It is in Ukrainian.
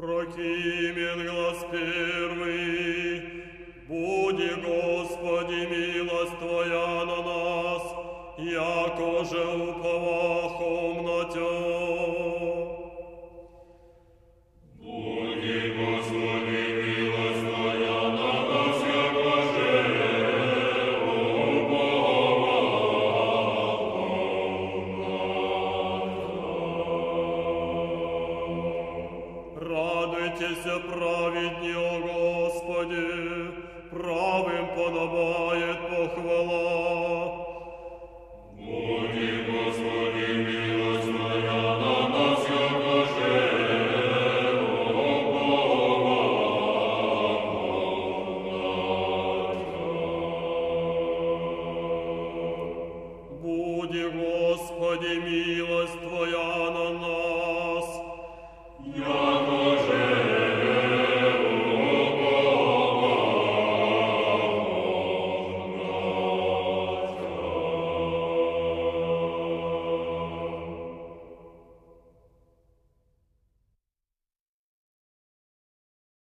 Прокимен глаз первый, буди, Господи, милость Твоя на нас, яко же уповахом на Тя. Славтеся праведні, о Господі, правим подобає похвала. Буді Господи, милость моя, на нас каже, Буді, Господи, милость Твоя на нас.